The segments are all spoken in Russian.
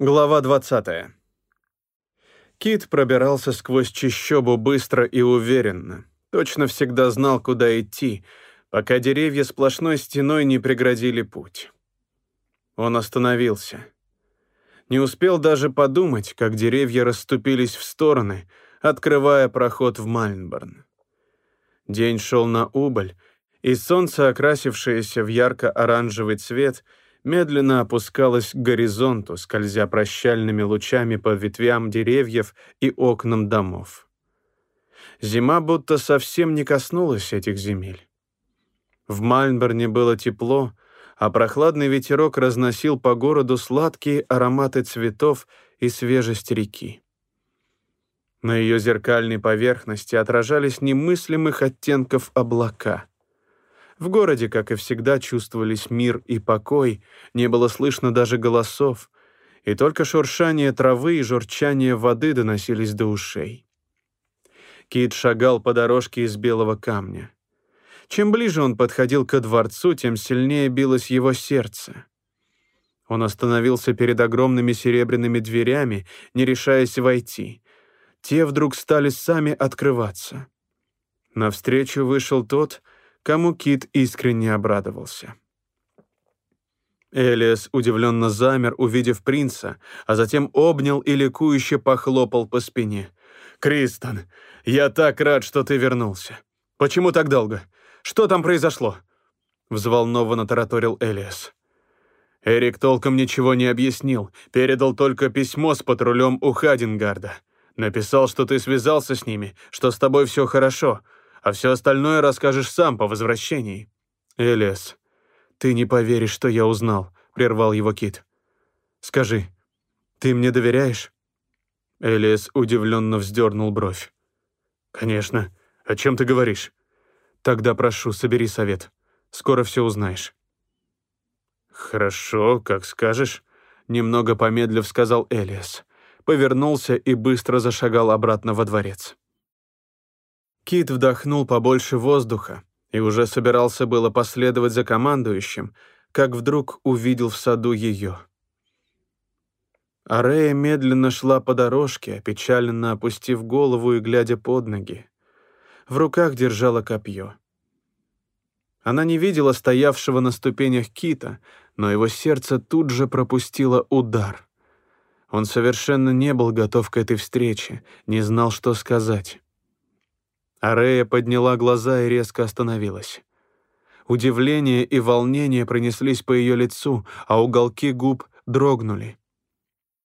Глава 20. Кит пробирался сквозь чащобу быстро и уверенно. Точно всегда знал, куда идти, пока деревья сплошной стеной не преградили путь. Он остановился. Не успел даже подумать, как деревья расступились в стороны, открывая проход в Мальнборн. День шел на убыль, и солнце, окрасившееся в ярко-оранжевый цвет, — медленно опускалась к горизонту, скользя прощальными лучами по ветвям деревьев и окнам домов. Зима будто совсем не коснулась этих земель. В Мальнборне было тепло, а прохладный ветерок разносил по городу сладкие ароматы цветов и свежесть реки. На ее зеркальной поверхности отражались немыслимых оттенков облака — в городе, как и всегда, чувствовались мир и покой, не было слышно даже голосов, и только шуршание травы и журчание воды доносились до ушей. Кит шагал по дорожке из белого камня. Чем ближе он подходил ко дворцу, тем сильнее билось его сердце. Он остановился перед огромными серебряными дверями, не решаясь войти. Те вдруг стали сами открываться. Навстречу вышел тот, кому Кит искренне обрадовался. Элиас удивленно замер, увидев принца, а затем обнял и ликующе похлопал по спине. «Кристон, я так рад, что ты вернулся. Почему так долго? Что там произошло?» Взволнованно тараторил Элиас. Эрик толком ничего не объяснил, передал только письмо с патрулем у Хадингарда. Написал, что ты связался с ними, что с тобой все хорошо, а все остальное расскажешь сам по возвращении». «Элиас, ты не поверишь, что я узнал», — прервал его Кит. «Скажи, ты мне доверяешь?» Элиас удивленно вздернул бровь. «Конечно. О чем ты говоришь?» «Тогда прошу, собери совет. Скоро все узнаешь». «Хорошо, как скажешь», — немного помедлив сказал Элиас. Повернулся и быстро зашагал обратно во дворец. Кит вдохнул побольше воздуха и уже собирался было последовать за командующим, как вдруг увидел в саду ее. Арея медленно шла по дорожке, опечаленно опустив голову и глядя под ноги. В руках держала копье. Она не видела стоявшего на ступенях Кита, но его сердце тут же пропустило удар. Он совершенно не был готов к этой встрече, не знал, что сказать. Арея подняла глаза и резко остановилась. Удивление и волнение пронеслись по ее лицу, а уголки губ дрогнули.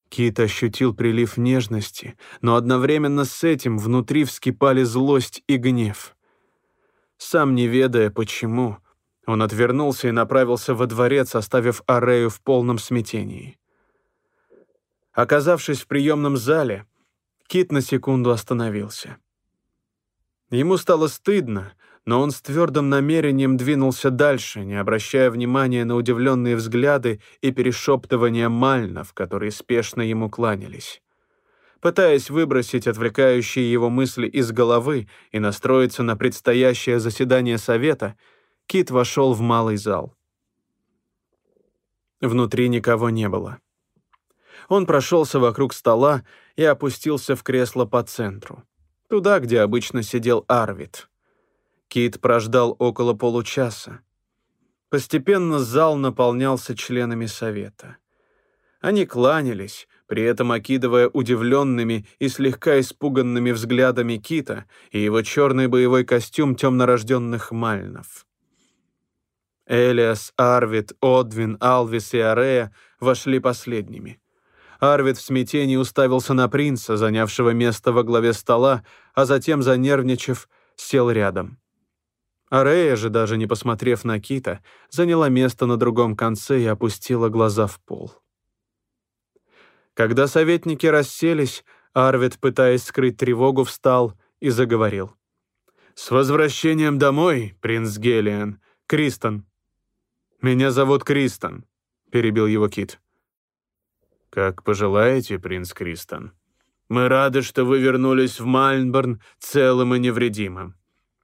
Кит ощутил прилив нежности, но одновременно с этим внутри вскипали злость и гнев. Сам не ведая почему, он отвернулся и направился во дворец, оставив Арею в полном смятении. Оказавшись в приемном зале, Кит на секунду остановился. Ему стало стыдно, но он с твердым намерением двинулся дальше, не обращая внимания на удивленные взгляды и перешептывания мальнов, которые спешно ему кланялись. Пытаясь выбросить отвлекающие его мысли из головы и настроиться на предстоящее заседание совета, Кит вошел в малый зал. Внутри никого не было. Он прошелся вокруг стола и опустился в кресло по центру туда, где обычно сидел Арвид. Кит прождал около получаса. Постепенно зал наполнялся членами совета. Они кланялись, при этом окидывая удивленными и слегка испуганными взглядами Кита и его черный боевой костюм темнорожденных мальнов. Элиас, Арвид, Одвин, Алвис и Арея вошли последними. Арвид в смятении уставился на принца, занявшего место во главе стола, а затем, занервничав, сел рядом. Арея же, даже не посмотрев на Кита, заняла место на другом конце и опустила глаза в пол. Когда советники расселись, Арвид, пытаясь скрыть тревогу, встал и заговорил. «С возвращением домой, принц Гелиан, Кристон». «Меня зовут Кристон», — перебил его Кит. «Как пожелаете, принц Кристон. Мы рады, что вы вернулись в Мальнборн целым и невредимым.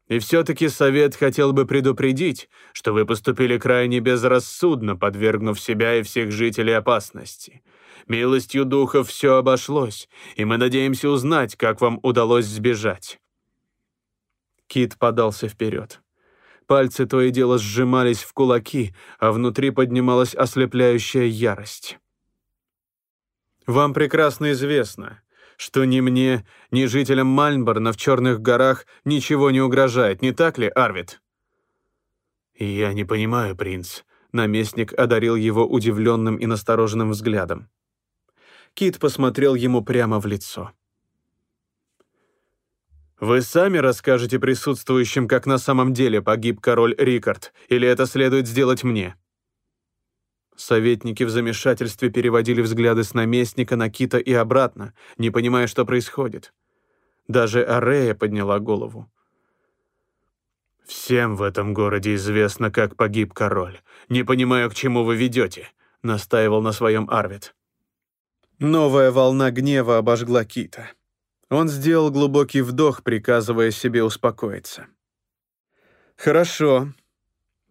И все-таки совет хотел бы предупредить, что вы поступили крайне безрассудно, подвергнув себя и всех жителей опасности. Милостью духов все обошлось, и мы надеемся узнать, как вам удалось сбежать». Кит подался вперед. Пальцы то и дело сжимались в кулаки, а внутри поднималась ослепляющая ярость. «Вам прекрасно известно, что ни мне, ни жителям Мальнборна в Черных горах ничего не угрожает, не так ли, Арвид?» «Я не понимаю, принц», — наместник одарил его удивленным и настороженным взглядом. Кит посмотрел ему прямо в лицо. «Вы сами расскажете присутствующим, как на самом деле погиб король Рикард, или это следует сделать мне?» Советники в замешательстве переводили взгляды с наместника на Кита и обратно, не понимая, что происходит. Даже Арея подняла голову. «Всем в этом городе известно, как погиб король. Не понимаю, к чему вы ведете», — настаивал на своем Арвид. Новая волна гнева обожгла Кита. Он сделал глубокий вдох, приказывая себе успокоиться. «Хорошо.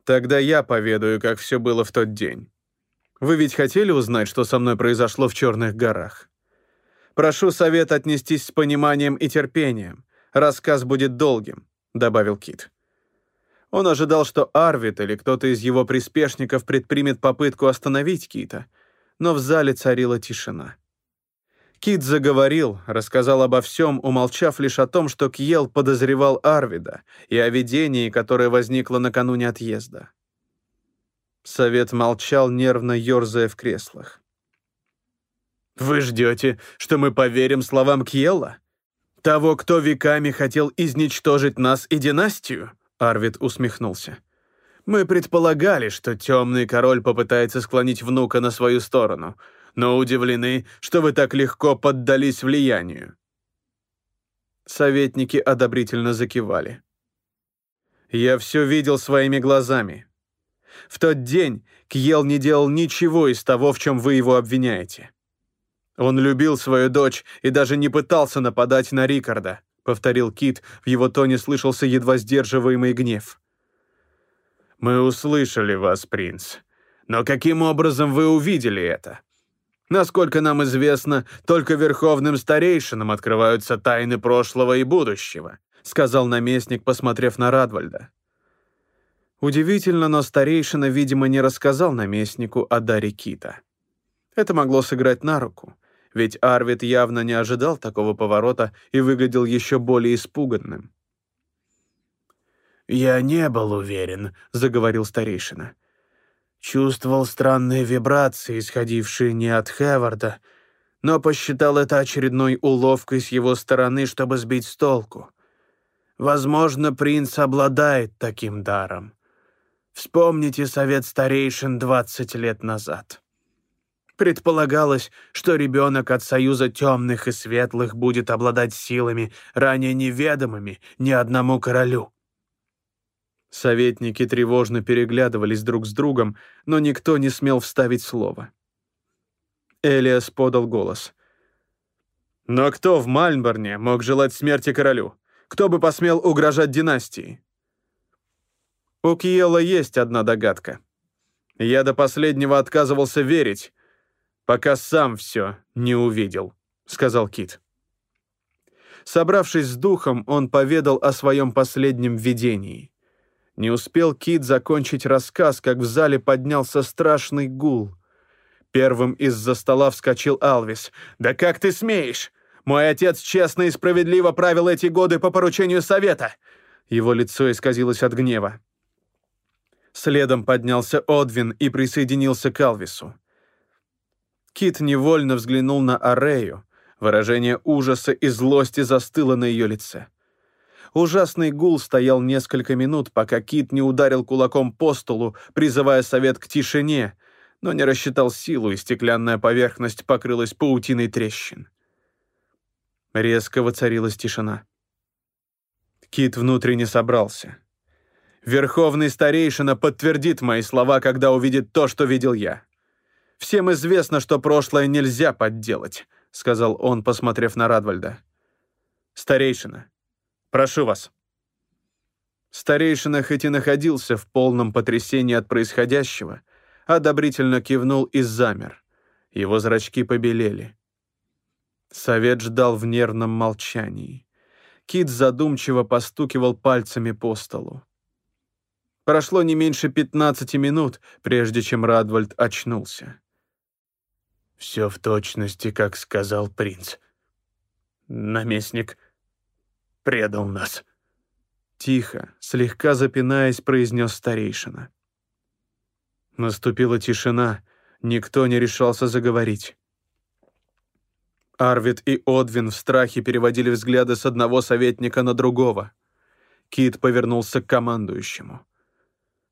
Тогда я поведаю, как все было в тот день. Вы ведь хотели узнать, что со мной произошло в Черных горах? Прошу совет отнестись с пониманием и терпением. Рассказ будет долгим», — добавил Кит. Он ожидал, что Арвид или кто-то из его приспешников предпримет попытку остановить Кита, но в зале царила тишина. Кит заговорил, рассказал обо всем, умолчав лишь о том, что Кьел подозревал Арвида и о видении, которое возникло накануне отъезда. Совет молчал, нервно ерзая в креслах. «Вы ждете, что мы поверим словам Кьелла? Того, кто веками хотел изничтожить нас и династию?» Арвид усмехнулся. «Мы предполагали, что темный король попытается склонить внука на свою сторону, но удивлены, что вы так легко поддались влиянию». Советники одобрительно закивали. «Я все видел своими глазами. В тот день Кьел не делал ничего из того, в чем вы его обвиняете. Он любил свою дочь и даже не пытался нападать на Рикарда повторил Кит, в его тоне слышался едва сдерживаемый гнев. «Мы услышали вас, принц. Но каким образом вы увидели это? Насколько нам известно, только верховным старейшинам открываются тайны прошлого и будущего», сказал наместник, посмотрев на Радвальда. Удивительно, но старейшина, видимо, не рассказал наместнику о даре Кита. Это могло сыграть на руку ведь Арвид явно не ожидал такого поворота и выглядел еще более испуганным. «Я не был уверен», — заговорил старейшина. «Чувствовал странные вибрации, исходившие не от Хеварда, но посчитал это очередной уловкой с его стороны, чтобы сбить с толку. Возможно, принц обладает таким даром. Вспомните совет старейшин двадцать лет назад». Предполагалось, что ребенок от союза темных и светлых будет обладать силами, ранее неведомыми ни одному королю. Советники тревожно переглядывались друг с другом, но никто не смел вставить слово. Элиас подал голос. «Но кто в Мальмборне мог желать смерти королю? Кто бы посмел угрожать династии?» У Киела есть одна догадка. Я до последнего отказывался верить, пока сам все не увидел», — сказал Кит. Собравшись с духом, он поведал о своем последнем видении. Не успел Кит закончить рассказ, как в зале поднялся страшный гул. Первым из-за стола вскочил Алвис. «Да как ты смеешь? Мой отец честно и справедливо правил эти годы по поручению совета!» Его лицо исказилось от гнева. Следом поднялся Одвин и присоединился к Алвису. Кит невольно взглянул на Арею. Выражение ужаса и злости застыло на ее лице. Ужасный гул стоял несколько минут, пока Кит не ударил кулаком по столу, призывая совет к тишине, но не рассчитал силу, и стеклянная поверхность покрылась паутиной трещин. Резко воцарилась тишина. Кит внутренне собрался. Верховный старейшина подтвердит мои слова, когда увидит то, что видел я. «Всем известно, что прошлое нельзя подделать», — сказал он, посмотрев на Радвальда. «Старейшина, прошу вас». Старейшина хоть и находился в полном потрясении от происходящего, одобрительно кивнул и замер. Его зрачки побелели. Совет ждал в нервном молчании. Кит задумчиво постукивал пальцами по столу. Прошло не меньше пятнадцати минут, прежде чем Радвальд очнулся. «Все в точности, как сказал принц. Наместник предал нас». Тихо, слегка запинаясь, произнес старейшина. Наступила тишина, никто не решался заговорить. Арвид и Одвин в страхе переводили взгляды с одного советника на другого. Кит повернулся к командующему.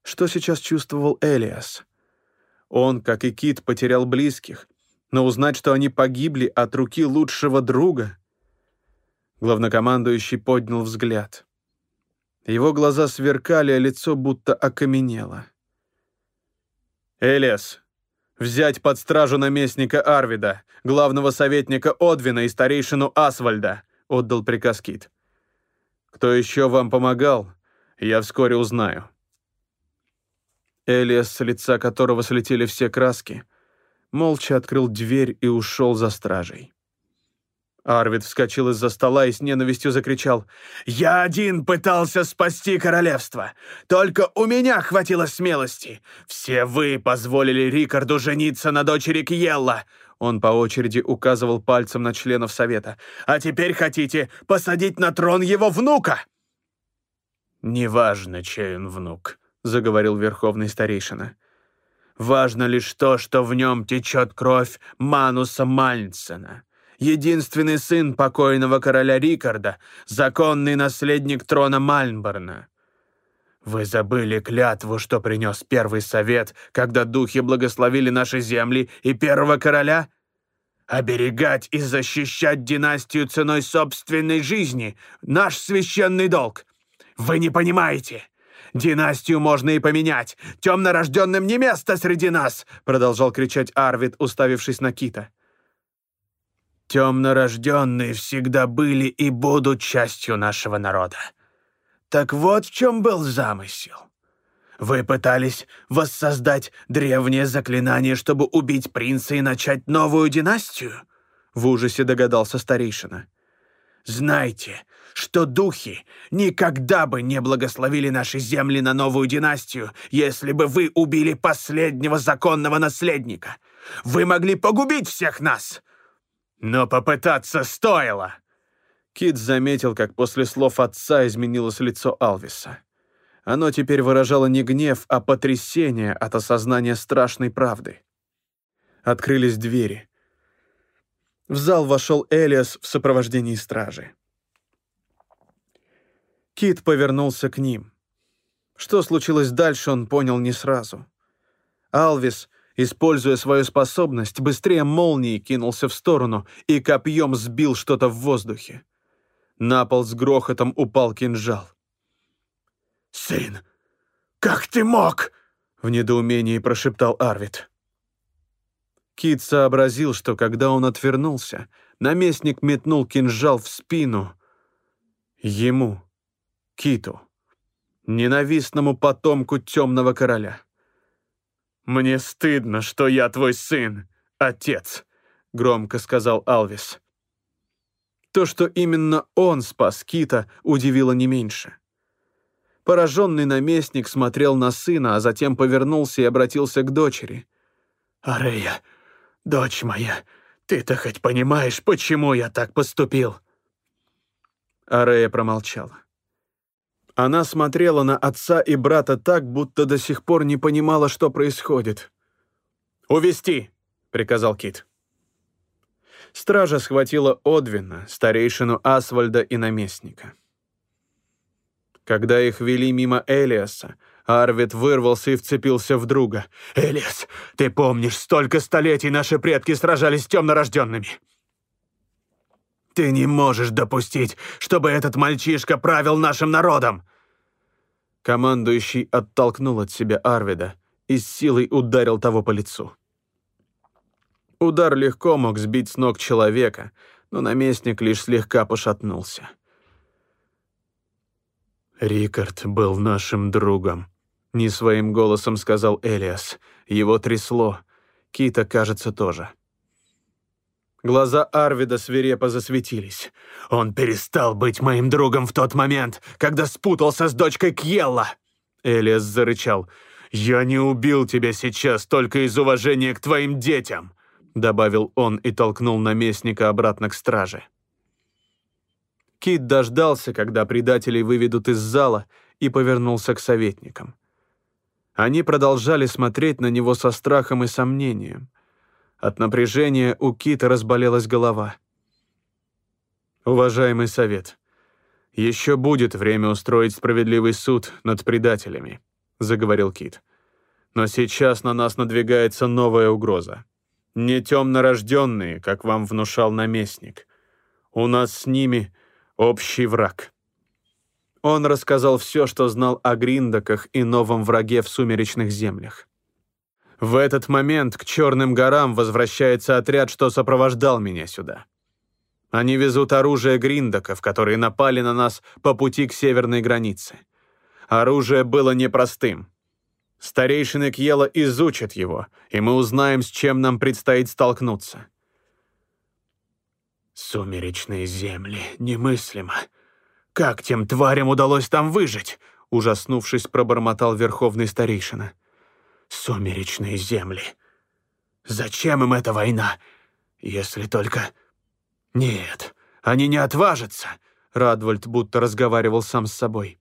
Что сейчас чувствовал Элиас? Он, как и Кит, потерял близких, но узнать, что они погибли от руки лучшего друга... Главнокомандующий поднял взгляд. Его глаза сверкали, а лицо будто окаменело. «Элиас, взять под стражу наместника Арвида, главного советника Одвина и старейшину Асвальда», — отдал приказ Кит. «Кто еще вам помогал, я вскоре узнаю». Элиас, с лица которого слетели все краски, молча открыл дверь и ушел за стражей. Арвид вскочил из-за стола и с ненавистью закричал. «Я один пытался спасти королевство. Только у меня хватило смелости. Все вы позволили Рикарду жениться на дочери Кьелла». Он по очереди указывал пальцем на членов совета. «А теперь хотите посадить на трон его внука?» «Неважно, чей он внук», — заговорил верховный старейшина. «Важно лишь то, что в нем течет кровь Мануса Мальнсена» единственный сын покойного короля Рикарда, законный наследник трона Мальнборна. Вы забыли клятву, что принес первый совет, когда духи благословили наши земли и первого короля? Оберегать и защищать династию ценой собственной жизни — наш священный долг. Вы не понимаете. «Династию можно и поменять! Темнорожденным не место среди нас!» Продолжал кричать Арвид, уставившись на Кита. Темнорожденные всегда были и будут частью нашего народа. Так вот в чем был замысел. Вы пытались воссоздать древнее заклинание, чтобы убить принца и начать новую династию? В ужасе догадался старейшина. Знайте, что духи никогда бы не благословили наши земли на новую династию, если бы вы убили последнего законного наследника. Вы могли погубить всех нас, но попытаться стоило!» Кит заметил, как после слов отца изменилось лицо Алвиса. Оно теперь выражало не гнев, а потрясение от осознания страшной правды. Открылись двери. В зал вошел Элиас в сопровождении стражи. Кит повернулся к ним. Что случилось дальше, он понял не сразу. Алвис Используя свою способность, быстрее молнии кинулся в сторону и копьем сбил что-то в воздухе. На пол с грохотом упал кинжал. «Сын, как ты мог?» — в недоумении прошептал Арвид. Кит сообразил, что когда он отвернулся, наместник метнул кинжал в спину ему, Киту, ненавистному потомку темного короля. «Мне стыдно, что я твой сын, отец», — громко сказал Алвис. То, что именно он спас Кита, удивило не меньше. Пораженный наместник смотрел на сына, а затем повернулся и обратился к дочери. «Арея, дочь моя, ты-то хоть понимаешь, почему я так поступил?» Арея промолчала. Она смотрела на отца и брата так, будто до сих пор не понимала, что происходит. «Увести!» — приказал Кит. Стража схватила Одвина, старейшину Асвальда и наместника. Когда их вели мимо Элиаса, Арвид вырвался и вцепился в друга. «Элиас, ты помнишь, столько столетий наши предки сражались с темнорожденными. Ты не можешь допустить, чтобы этот мальчишка правил нашим народом!» Командующий оттолкнул от себя Арвида и с силой ударил того по лицу. Удар легко мог сбить с ног человека, но наместник лишь слегка пошатнулся. «Рикард был нашим другом», — не своим голосом сказал Элиас. Его трясло. Кита, кажется, тоже. Глаза Арвида свирепо засветились. «Он перестал быть моим другом в тот момент, когда спутался с дочкой Кьелла!» Элиас зарычал. «Я не убил тебя сейчас только из уважения к твоим детям!» Добавил он и толкнул наместника обратно к страже. Кит дождался, когда предателей выведут из зала, и повернулся к советникам. Они продолжали смотреть на него со страхом и сомнением. От напряжения у Кита разболелась голова. «Уважаемый совет, еще будет время устроить справедливый суд над предателями», — заговорил Кит. «Но сейчас на нас надвигается новая угроза. Не темнорожденные, как вам внушал наместник. У нас с ними общий враг». Он рассказал все, что знал о Гриндаках и новом враге в сумеречных землях. В этот момент к Черным горам возвращается отряд, что сопровождал меня сюда. Они везут оружие Гриндаков, которые напали на нас по пути к северной границе. Оружие было непростым. Старейшины Кьела изучат его, и мы узнаем, с чем нам предстоит столкнуться. «Сумеречные земли, немыслимо», «Как тем тварям удалось там выжить?» Ужаснувшись, пробормотал верховный старейшина. «Сумеречные земли. Зачем им эта война? Если только...» «Нет, они не отважатся», — Радвольд будто разговаривал сам с собой.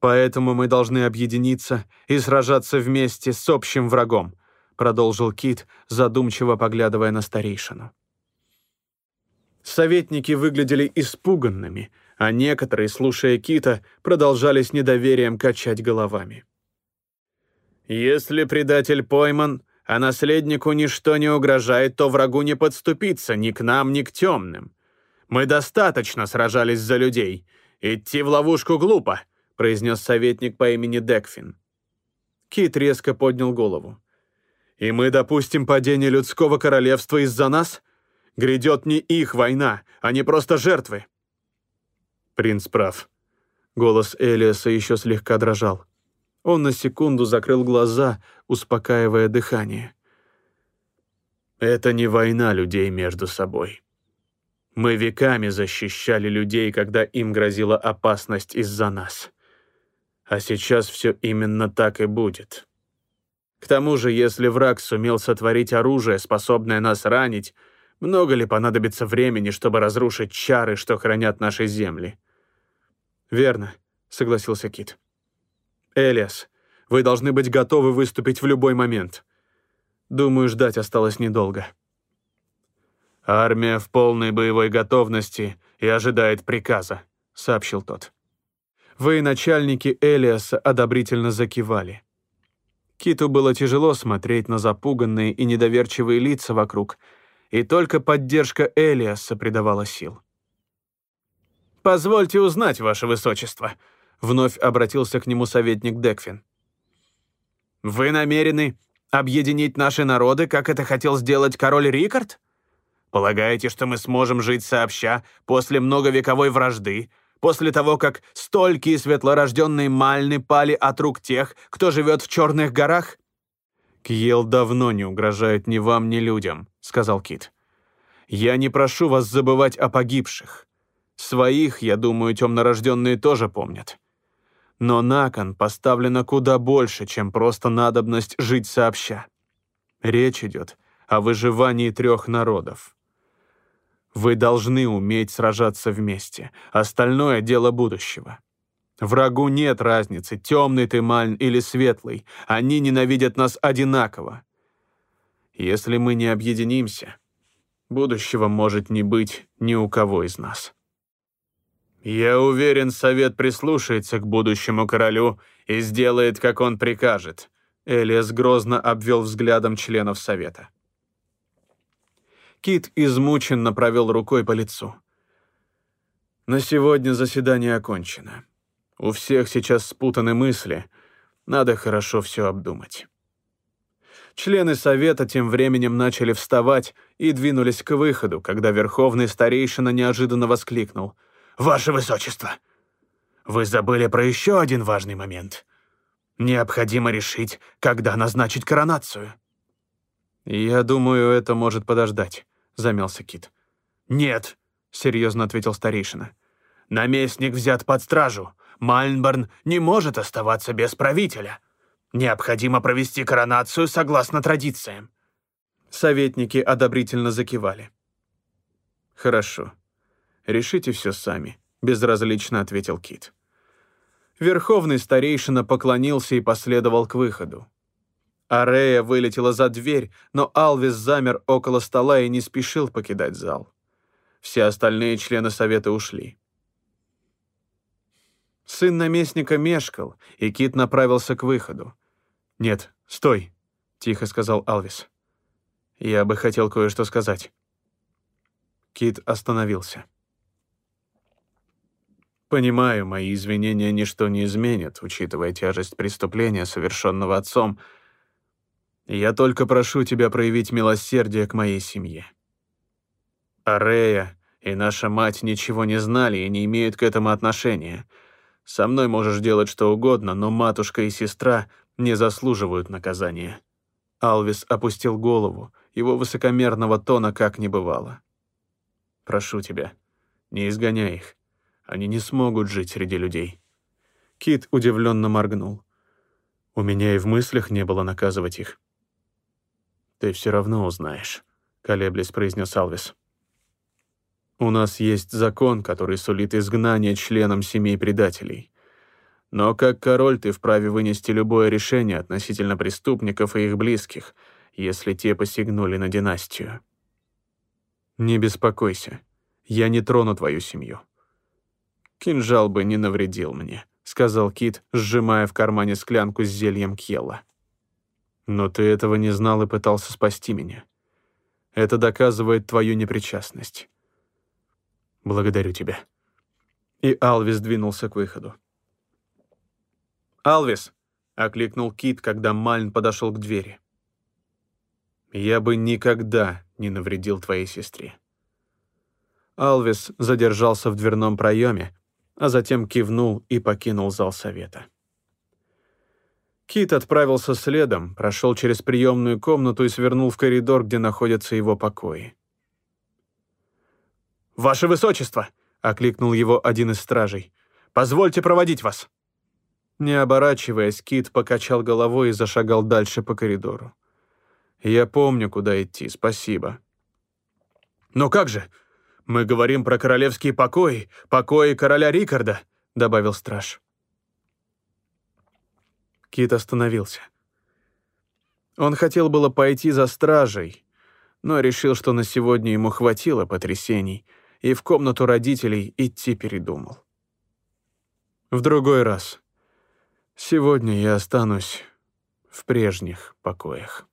«Поэтому мы должны объединиться и сражаться вместе с общим врагом», — продолжил Кит, задумчиво поглядывая на старейшину. Советники выглядели испуганными — а некоторые, слушая Кита, продолжали с недоверием качать головами. «Если предатель пойман, а наследнику ничто не угрожает, то врагу не подступиться ни к нам, ни к темным. Мы достаточно сражались за людей. Идти в ловушку глупо», — произнес советник по имени Декфин. Кит резко поднял голову. «И мы допустим падение людского королевства из-за нас? Грядет не их война, а не просто жертвы. Принц прав. Голос Элиаса еще слегка дрожал. Он на секунду закрыл глаза, успокаивая дыхание. Это не война людей между собой. Мы веками защищали людей, когда им грозила опасность из-за нас. А сейчас все именно так и будет. К тому же, если враг сумел сотворить оружие, способное нас ранить, много ли понадобится времени, чтобы разрушить чары, что хранят наши земли? «Верно», — согласился Кит. «Элиас, вы должны быть готовы выступить в любой момент. Думаю, ждать осталось недолго». «Армия в полной боевой готовности и ожидает приказа», — сообщил тот. Вы, начальники Элиаса, одобрительно закивали. Киту было тяжело смотреть на запуганные и недоверчивые лица вокруг, и только поддержка Элиаса придавала сил. «Позвольте узнать, ваше высочество», — вновь обратился к нему советник Декфин. «Вы намерены объединить наши народы, как это хотел сделать король Рикард? Полагаете, что мы сможем жить сообща после многовековой вражды, после того, как столькие светлорожденные мальны пали от рук тех, кто живет в Черных горах?» «Кьел давно не угрожает ни вам, ни людям», — сказал Кит. «Я не прошу вас забывать о погибших. Своих, я думаю, темнорожденные тоже помнят. Но на кон поставлено куда больше, чем просто надобность жить сообща. Речь идет о выживании трех народов. Вы должны уметь сражаться вместе. Остальное — дело будущего. Врагу нет разницы, темный ты, Мальн, или светлый. Они ненавидят нас одинаково. Если мы не объединимся, будущего может не быть ни у кого из нас. «Я уверен, совет прислушается к будущему королю и сделает, как он прикажет», Элиас грозно обвел взглядом членов совета. Кит измученно провел рукой по лицу. «На сегодня заседание окончено. У всех сейчас спутаны мысли. Надо хорошо все обдумать». Члены совета тем временем начали вставать и двинулись к выходу, когда верховный старейшина неожиданно воскликнул — «Ваше Высочество, вы забыли про еще один важный момент. Необходимо решить, когда назначить коронацию». «Я думаю, это может подождать», —— замялся Кит. «Нет», — серьезно ответил старейшина. «Наместник взят под стражу. Мальнборн не может оставаться без правителя. Необходимо провести коронацию согласно традициям». Советники одобрительно закивали. «Хорошо. Решите все сами», — безразлично ответил Кит. Верховный старейшина поклонился и последовал к выходу. Арея вылетела за дверь, но Алвис замер около стола и не спешил покидать зал. Все остальные члены совета ушли. Сын наместника мешкал, и Кит направился к выходу. «Нет, стой», — тихо сказал Алвис. «Я бы хотел кое-что сказать». Кит остановился. «Понимаю, мои извинения ничто не изменят, учитывая тяжесть преступления, совершенного отцом. Я только прошу тебя проявить милосердие к моей семье. Арея и наша мать ничего не знали и не имеют к этому отношения. Со мной можешь делать что угодно, но матушка и сестра не заслуживают наказания». Алвис опустил голову, его высокомерного тона как не бывало. «Прошу тебя, не изгоняй их. Они не смогут жить среди людей». Кит удивленно моргнул. «У меня и в мыслях не было наказывать их». «Ты все равно узнаешь», — колеблясь произнес Алвис. «У нас есть закон, который сулит изгнание членам семей предателей. Но как король ты вправе вынести любое решение относительно преступников и их близких, если те посягнули на династию. Не беспокойся, я не трону твою семью. Кинжал бы не навредил мне, сказал Кит, сжимая в кармане склянку с зельем Кьелла. Но ты этого не знал и пытался спасти меня. Это доказывает твою непричастность. Благодарю тебя. И Алвис двинулся к выходу. «Алвис!» — окликнул Кит, когда Мальн подошел к двери. «Я бы никогда не навредил твоей сестре». Алвис задержался в дверном проеме, а затем кивнул и покинул зал совета. Кит отправился следом, прошел через приемную комнату и свернул в коридор, где находятся его покои. «Ваше Высочество!» — окликнул его один из стражей. «Позвольте проводить вас!» Не оборачиваясь, Кит покачал головой и зашагал дальше по коридору. «Я помню, куда идти, спасибо». «Но как же? Мы говорим про королевские покои, покои короля Рикарда», — добавил страж. Кит остановился. Он хотел было пойти за стражей, но решил, что на сегодня ему хватило потрясений, и в комнату родителей идти передумал. В другой раз. Сегодня я останусь в прежних покоях.